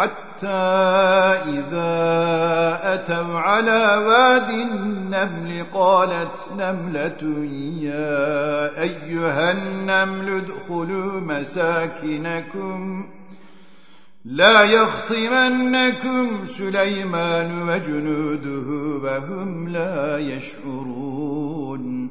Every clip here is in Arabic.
حتى إذا أتوا على واد النمل قالت نملة يا أيها النمل ادخلوا مساكنكم لا يخطمنكم سليمان وجنوده وهم لا يشعرون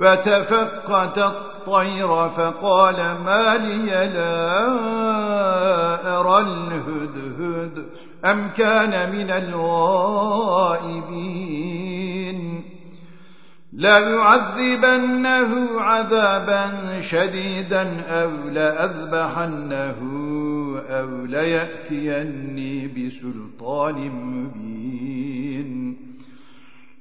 وتفقت الطير فقال ما لي لا أرى الهدهد أم كان من الغائبين. ليعذبنه عذابا شديدا أو لأذبحنه أو ليأتيني بسلطان مبين.